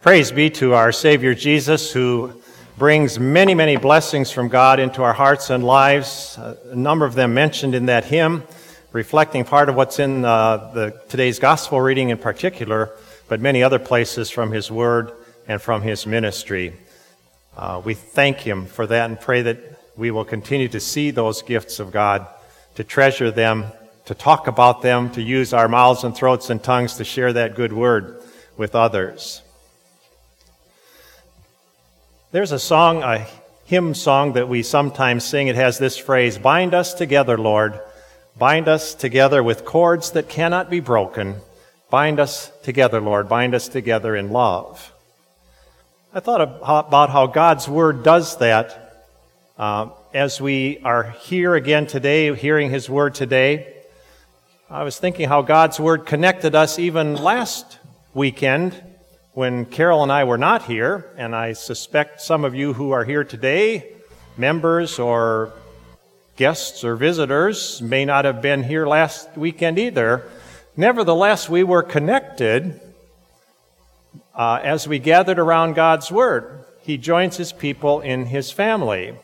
Praise be to our Savior Jesus, who brings many, many blessings from God into our hearts and lives. A number of them mentioned in that hymn, reflecting part of what's in uh, the, today's gospel reading in particular, but many other places from His Word and from His ministry. Uh, we thank Him for that and pray that we will continue to see those gifts of God, to treasure them, to talk about them, to use our mouths and throats and tongues to share that good word with others. There's a song, a hymn song that we sometimes sing. It has this phrase Bind us together, Lord. Bind us together with cords that cannot be broken. Bind us together, Lord. Bind us together in love. I thought about how God's Word does that uh, as we are here again today, hearing His Word today. I was thinking how God's Word connected us even last weekend when Carol and I were not here, and I suspect some of you who are here today, members or guests or visitors, may not have been here last weekend either. Nevertheless, we were connected uh, as we gathered around God's Word. He joins His people in His family.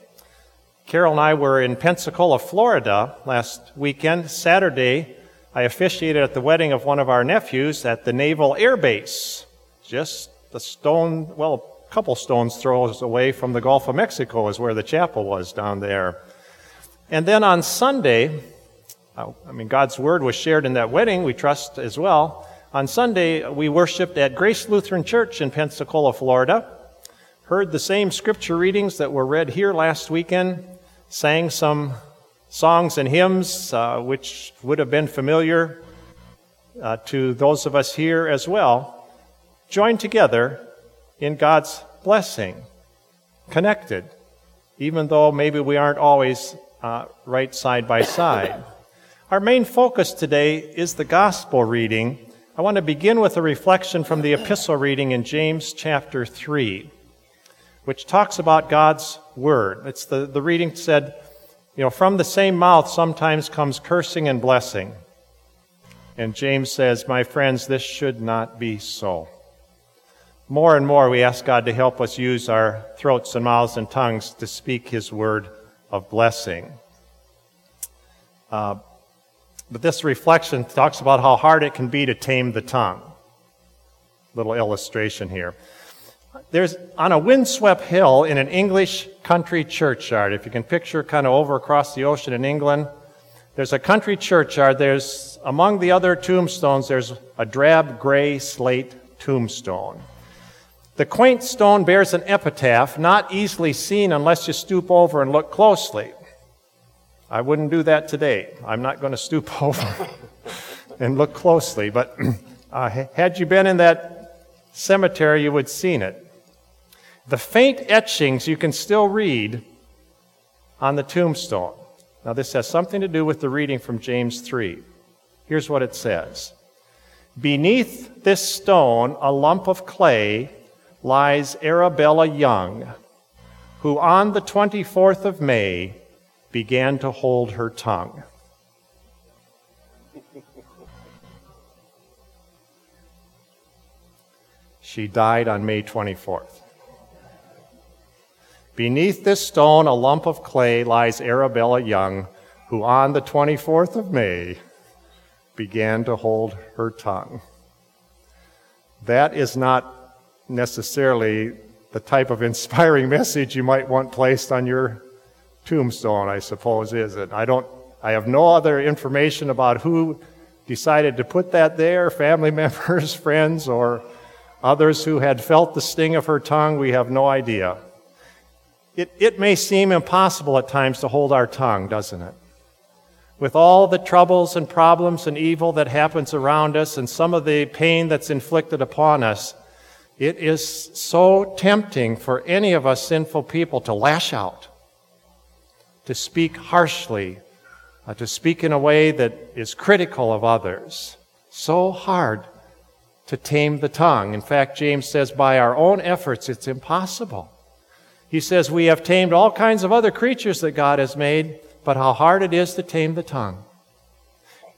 Carol and I were in Pensacola, Florida last weekend. Saturday, I officiated at the wedding of one of our nephews at the Naval Air Base just the stone, well, a couple stones throws away from the Gulf of Mexico is where the chapel was down there. And then on Sunday, uh, I mean, God's word was shared in that wedding, we trust as well. On Sunday, we worshiped at Grace Lutheran Church in Pensacola, Florida, heard the same scripture readings that were read here last weekend, sang some songs and hymns uh, which would have been familiar uh, to those of us here as well joined together in God's blessing, connected, even though maybe we aren't always uh, right side by side. Our main focus today is the gospel reading. I want to begin with a reflection from the epistle reading in James chapter 3, which talks about God's word. It's the, the reading said, you know, from the same mouth sometimes comes cursing and blessing. And James says, My friends, this should not be so more and more we ask God to help us use our throats and mouths and tongues to speak His word of blessing. Uh, but this reflection talks about how hard it can be to tame the tongue. Little illustration here. There's on a windswept hill in an English country churchyard. If you can picture kind of over across the ocean in England, there's a country churchyard. There's among the other tombstones, there's a drab gray slate tombstone. The quaint stone bears an epitaph not easily seen unless you stoop over and look closely. I wouldn't do that today. I'm not going to stoop over and look closely, but uh, had you been in that cemetery, you would have seen it. The faint etchings you can still read on the tombstone. Now, this has something to do with the reading from James 3. Here's what it says Beneath this stone, a lump of clay lies Arabella Young, who on the 24th of May began to hold her tongue. She died on May 24th. Beneath this stone, a lump of clay, lies Arabella Young, who on the 24th of May began to hold her tongue. That is not necessarily the type of inspiring message you might want placed on your tombstone, I suppose, is it? I don't, I have no other information about who decided to put that there, family members, friends, or others who had felt the sting of her tongue. We have no idea. It, it may seem impossible at times to hold our tongue, doesn't it? With all the troubles and problems and evil that happens around us and some of the pain that's inflicted upon us, it is so tempting for any of us sinful people to lash out, to speak harshly, uh, to speak in a way that is critical of others. So hard to tame the tongue. In fact, James says, by our own efforts, it's impossible. He says, we have tamed all kinds of other creatures that God has made, but how hard it is to tame the tongue.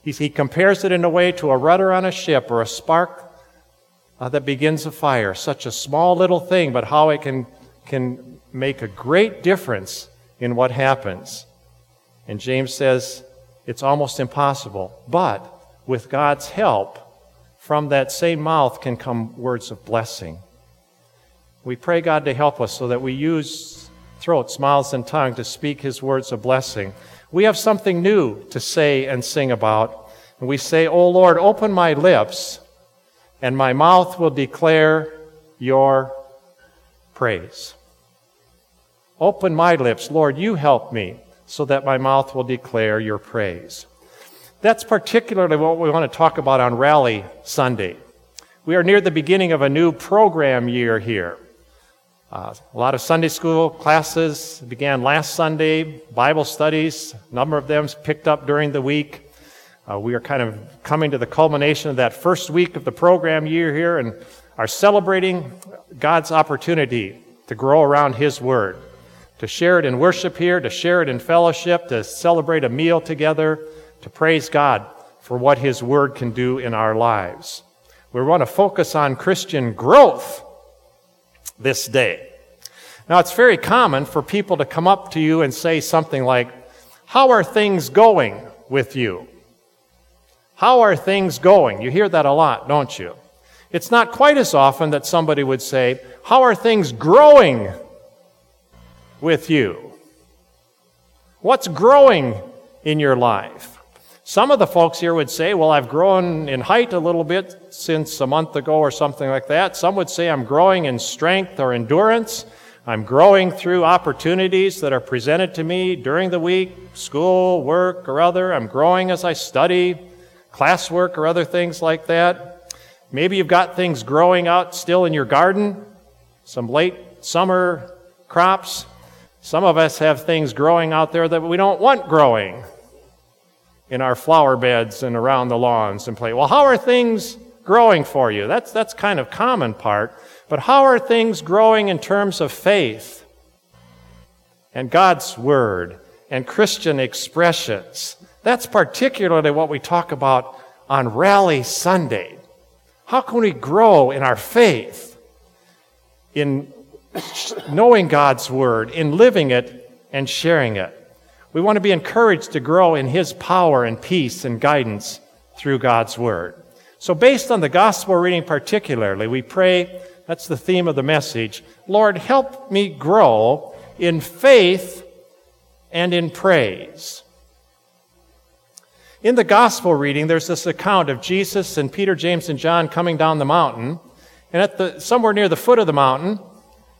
He, he compares it in a way to a rudder on a ship or a spark uh, that begins a fire. Such a small little thing, but how it can, can make a great difference in what happens. And James says it's almost impossible. But with God's help, from that same mouth can come words of blessing. We pray God to help us so that we use throats, mouths, and tongue to speak His words of blessing. We have something new to say and sing about. And we say, O Lord, open my lips, and my mouth will declare your praise. Open my lips, Lord, you help me so that my mouth will declare your praise. That's particularly what we want to talk about on Rally Sunday. We are near the beginning of a new program year here. Uh, a lot of Sunday school classes began last Sunday, Bible studies, a number of them picked up during the week. Uh, we are kind of coming to the culmination of that first week of the program year here and are celebrating God's opportunity to grow around His Word to share it in worship here, to share it in fellowship, to celebrate a meal together, to praise God for what His Word can do in our lives. We want to focus on Christian growth this day. Now, it's very common for people to come up to you and say something like, How are things going with you? How are things going? You hear that a lot, don't you? It's not quite as often that somebody would say, How are things growing with you? What's growing in your life? Some of the folks here would say, Well, I've grown in height a little bit since a month ago or something like that. Some would say, I'm growing in strength or endurance. I'm growing through opportunities that are presented to me during the week, school, work, or other. I'm growing as I study, classwork, or other things like that. Maybe you've got things growing out still in your garden, some late summer crops. Some of us have things growing out there that we don't want growing in our flower beds and around the lawns and play. Well, how are things growing for you? That's, that's kind of common part. But how are things growing in terms of faith and God's Word and Christian expressions? That's particularly what we talk about on Rally Sunday. How can we grow in our faith, in knowing God's Word, in living it and sharing it. We want to be encouraged to grow in His power and peace and guidance through God's Word. So, based on the gospel reading particularly, we pray that's the theme of the message Lord, help me grow in faith and in praise. In the gospel reading, there's this account of Jesus and Peter, James, and John coming down the mountain. And at the, somewhere near the foot of the mountain,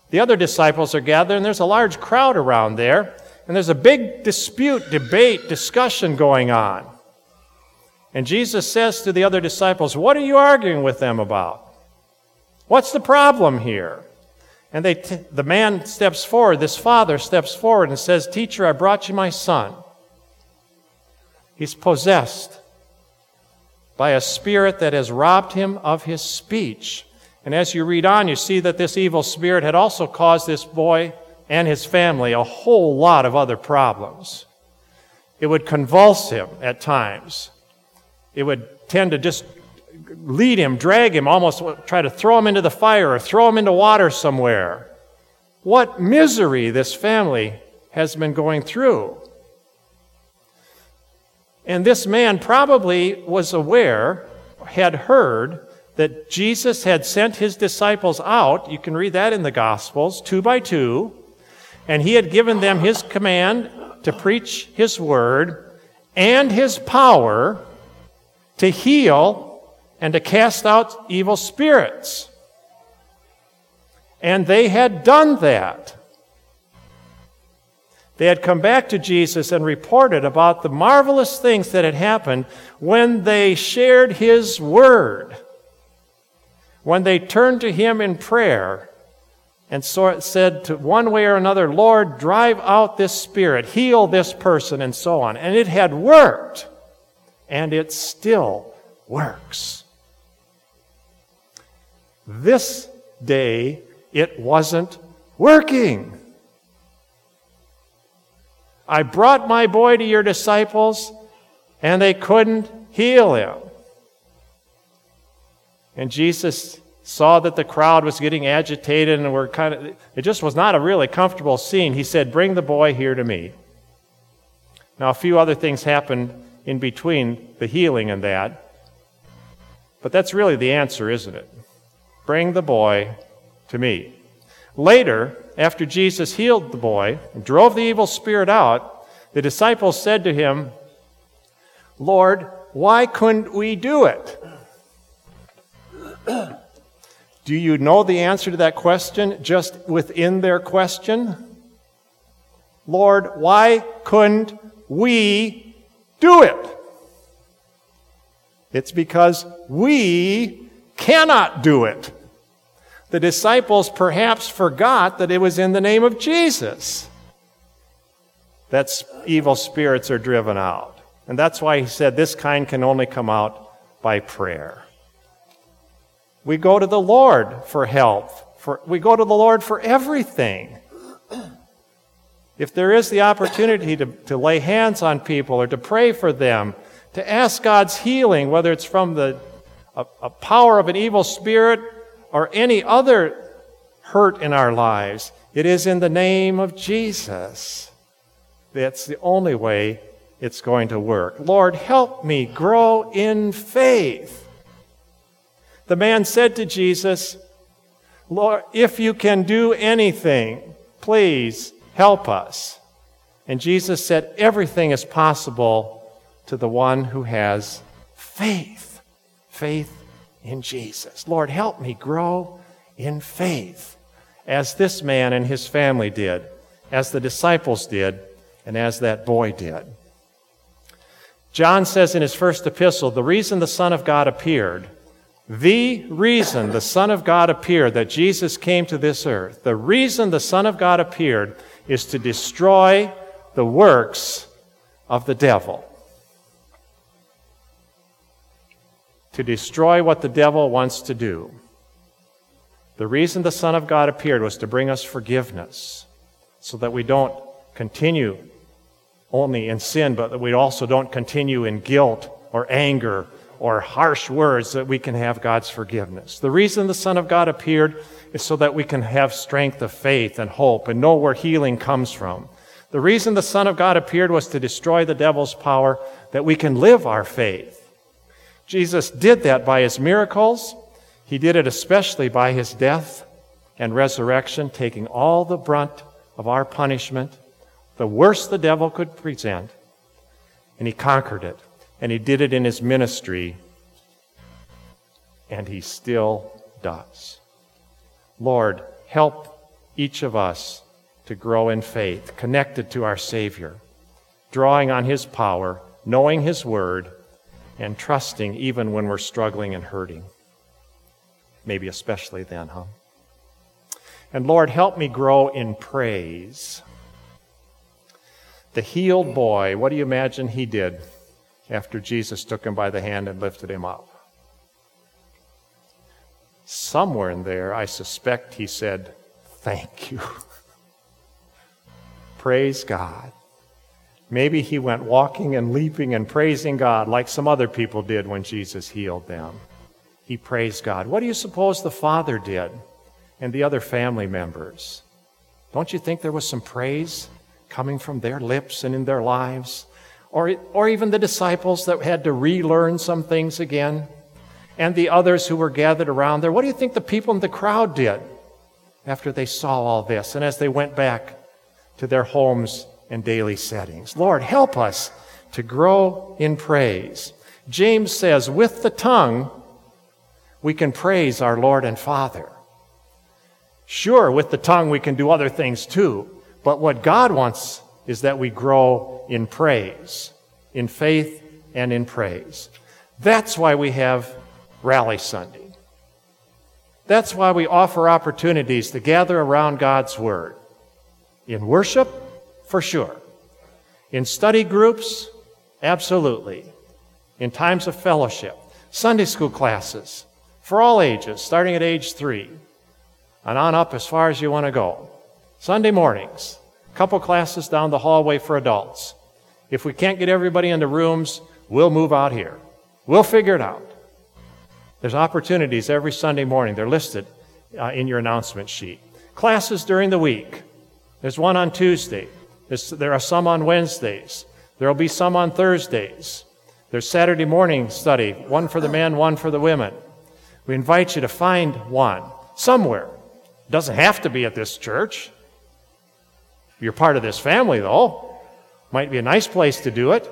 the other disciples are gathered, and there's a large crowd around there, and there's a big dispute, debate, discussion going on. And Jesus says to the other disciples, What are you arguing with them about? What's the problem here? And they t- the man steps forward, this father steps forward and says, Teacher, I brought you my son. He's possessed by a spirit that has robbed him of his speech. And as you read on, you see that this evil spirit had also caused this boy and his family a whole lot of other problems. It would convulse him at times. It would tend to just lead him, drag him, almost try to throw him into the fire or throw him into water somewhere. What misery this family has been going through. And this man probably was aware, had heard, that Jesus had sent his disciples out. You can read that in the Gospels, two by two. And he had given them his command to preach his word and his power to heal and to cast out evil spirits. And they had done that. They had come back to Jesus and reported about the marvelous things that had happened when they shared his word when they turned to him in prayer and said to one way or another, Lord, drive out this spirit, heal this person, and so on. And it had worked, and it still works. This day, it wasn't working. I brought my boy to your disciples, and they couldn't heal him. And Jesus saw that the crowd was getting agitated and were kind of, it just was not a really comfortable scene. He said, Bring the boy here to me. Now, a few other things happened in between the healing and that, but that's really the answer, isn't it? Bring the boy to me. Later, after Jesus healed the boy and drove the evil spirit out, the disciples said to him, Lord, why couldn't we do it? do you know the answer to that question just within their question? Lord, why couldn't we do it? It's because we cannot do it. The disciples perhaps forgot that it was in the name of Jesus that evil spirits are driven out. And that's why he said this kind can only come out by prayer. We go to the Lord for help. For, we go to the Lord for everything. If there is the opportunity to, to lay hands on people or to pray for them, to ask God's healing, whether it's from the a, a power of an evil spirit or any other hurt in our lives, it is in the name of Jesus. That's the only way it's going to work. Lord, help me grow in faith. The man said to Jesus, Lord, if you can do anything, please Help us. And Jesus said, Everything is possible to the one who has faith. Faith in Jesus. Lord, help me grow in faith as this man and his family did, as the disciples did, and as that boy did. John says in his first epistle, the reason the Son of God appeared, the reason the Son of God appeared, that Jesus came to this earth, the reason the Son of God appeared is to destroy the works of the devil. To destroy what the devil wants to do. The reason the Son of God appeared was to bring us forgiveness so that we don't continue only in sin, but that we also don't continue in guilt or anger or harsh words, that we can have God's forgiveness. The reason the Son of God appeared is so that we can have strength of faith and hope and know where healing comes from. The reason the Son of God appeared was to destroy the devil's power, that we can live our faith. Jesus did that by his miracles. He did it especially by his death and resurrection, taking all the brunt of our punishment, the worst the devil could present, and he conquered it. And he did it in his ministry, and he still does. Lord, help each of us to grow in faith, connected to our Savior, drawing on His power, knowing His Word, and trusting even when we're struggling and hurting. Maybe especially then, huh? And Lord, help me grow in praise. The healed boy, what do you imagine he did after Jesus took him by the hand and lifted him up? Somewhere in there, I suspect he said, Thank you. Praise God. Maybe he went walking and leaping and praising God like some other people did when Jesus healed them. He praised God. What do you suppose the father did and the other family members? Don't you think there was some praise coming from their lips and in their lives? Or, or even the disciples that had to relearn some things again? and the others who were gathered around there. What do you think the people in the crowd did after they saw all this and as they went back to their homes and daily settings? Lord, help us to grow in praise. James says, with the tongue, we can praise our Lord and Father. Sure, with the tongue, we can do other things too, but what God wants is that we grow in praise, in faith and in praise. That's why we have Rally Sunday. That's why we offer opportunities to gather around God's Word. In worship, for sure. In study groups, absolutely. In times of fellowship. Sunday school classes for all ages, starting at age three and on up as far as you want to go. Sunday mornings, a couple classes down the hallway for adults. If we can't get everybody into rooms, we'll move out here. We'll figure it out. There's opportunities every Sunday morning. They're listed uh, in your announcement sheet. Classes during the week. There's one on Tuesday. There are some on Wednesdays. There will be some on Thursdays. There's Saturday morning study, one for the men, one for the women. We invite you to find one somewhere. It doesn't have to be at this church. You're part of this family, though. Might be a nice place to do it.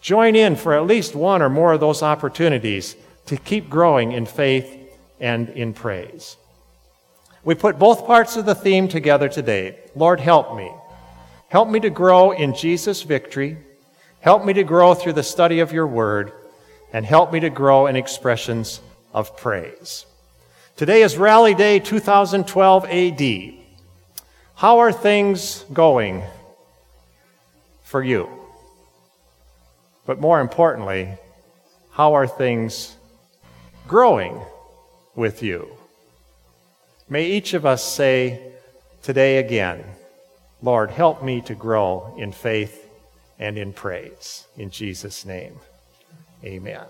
Join in for at least one or more of those opportunities to keep growing in faith and in praise. We put both parts of the theme together today. Lord, help me. Help me to grow in Jesus' victory. Help me to grow through the study of your word. And help me to grow in expressions of praise. Today is Rally Day 2012 AD. How are things going for you? But more importantly, how are things growing with you? May each of us say today again, Lord, help me to grow in faith and in praise. In Jesus' name, amen.